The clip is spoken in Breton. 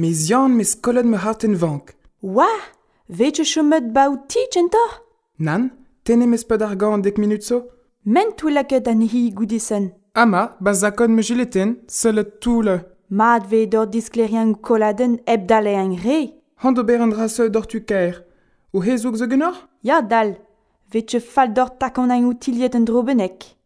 Me zian me skolet me harten vank. Wa, veche chomet baou ti, gento? Nan, tene mes pad ar gant dek minut so? Men tou laket an hi goudisen. Ama, ba zakon me jileten, selet tou le. Mat ve dor disklerian koladen eb dale an re. Hando ber an drase dor tu kaer. O hezouk zo genor? Ya dal, veche fal dor takon an outiliet an drobenek.